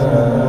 Amen.